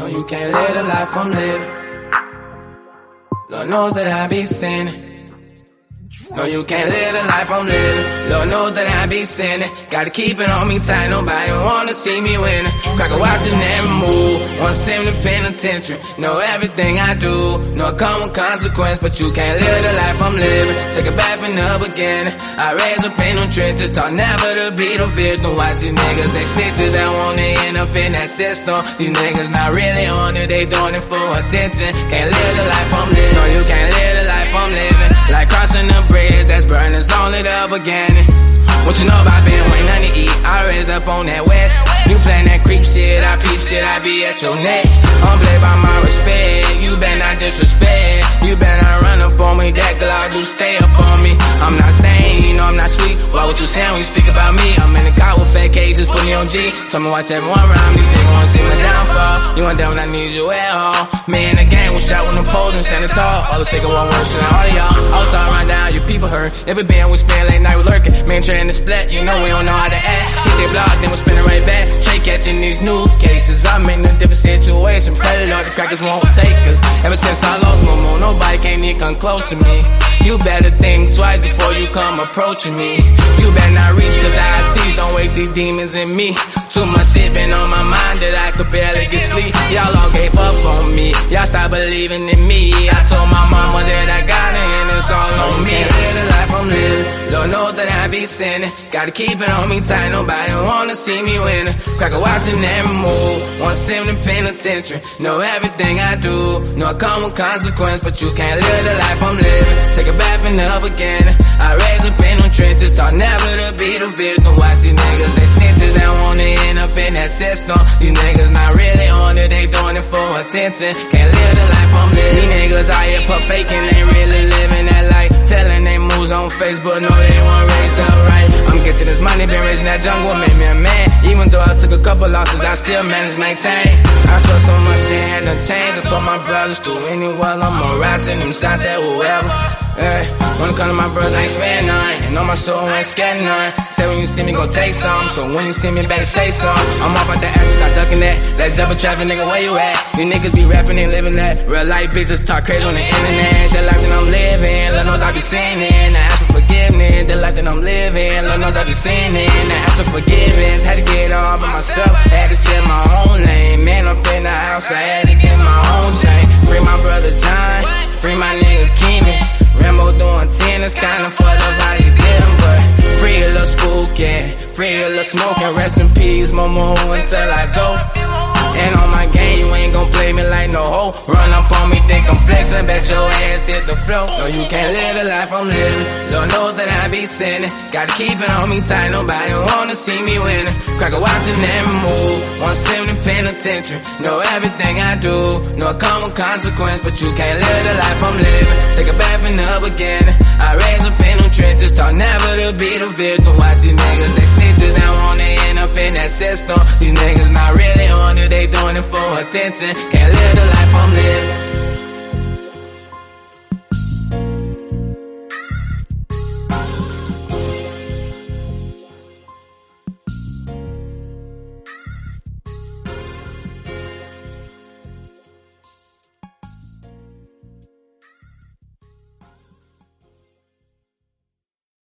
No, you can't live the life I'm living. Lord knows that I be sinning. No, you can't live the life I'm living. Lord knows that I be sinning. Gotta keep it on me tight, nobody wanna see me winning. watch watching every move, want send the penitentiary. Know everything I do, it come with consequence, but you can't live the life I'm living. Take a bath and up again. I raise up in them trenches, taught never to be the victim. Watch these niggas, they snitches that wanna end up in that system. These niggas not really on it, they doing it for attention. Can't live the life I'm living. No, you can't live only the beginning. What you know about being ain't nothing to eat. I raise up on that west. You playing that creep shit, I peep shit, I be at your neck. I'm by my respect. You better not disrespect. You better not run up on me. That girl do stay up on me. I'm not staying, you know I'm not sweet. Why what you saying when you speak about me? I'm in the car with fat cages, me G. Tell me watch everyone rhyme. These niggas wanna see my downfall. You want down when I need you at home. Me and the gang we strap with them poles and standing tall. All the taking one word, shit, all y'all. All time right now, your people hurt. Every band we spend late night, we lurking. Man, trying to split, you know we don't know how to act. Hit their block, then we spin it right back. Trade catching these new cases. I'm in a different situation. Pray Lord, the crackers won't take us. Ever since I lost my mom, nobody can't even come close to me. You better think twice before you come approaching me. You better not reach, cause I teach, don't wake these demons in me. Too much shit been on my mind that I could barely get sleep. Y'all all gave up on me. Y'all stopped believing in me. I told my mama that I got it's all on me. Live the life I'm living. Lord knows that I be sinning. Gotta keep it on me tight. Nobody wanna see me winning. Cracker watching every move. Want send the penitentiary. Know everything I do. Know it come with consequence, but you can't live the life I'm living. Take a bath and up again. I raise up in them trenches. Thought never to be the victim. Watch these niggas, they snitches. They wanna end up in that system. These niggas not really on it. They doing it for attention. Can't live the life I'm living. These niggas out here puff faking. Facebook. Know they want raised right. I'm getting this money. Been raising that jungle. Made me a man. Even though I took a couple losses, I still managed to maintain. I swear so much had to change. I told my brothers to anywhere. I'm harassing them shots at whoever. Hey, come to my brothers, I ain't spend none. And on my soul, I ain't scared none. Say when you see me, go take some. So when you see me, better say some. I'm off at the ass, start ducking that. Let's jump a traffic, nigga, where you at? These niggas be rapping and living that. Real life bitches talk crazy on the internet. The life that I'm living, Lord knows I be sinning. it. for forgiveness. The life that I'm living, Lord knows I be sinning. I ask for forgiveness. Had to get all by myself. Had to stay my own lane. Man, up in the house, I had to get my own chain. Free my brother John. Free my nigga Keeman. Rambo doing 10, it's kinda up how you living, but free a little spooking, free a little smoking, rest in peace, Momo, until I go. And on my game, you ain't gon' play me like no hoe. Run up on me, think I'm flexing, bet your ass hit the floor. No, you can't live the life I'm living. Lord knows that I be sinning. Gotta keep it on me tight, nobody wanna see me winning. Cracker watching every move, want send the penitentiary. Know everything I do, know it come with consequence, but you can't live the life I'm living. Take a bath and up again. I raise up in them trenches, talk never to be the victim. Watch these that system. These niggas not really on it, they doing it for attention. Can't live the life I'm living.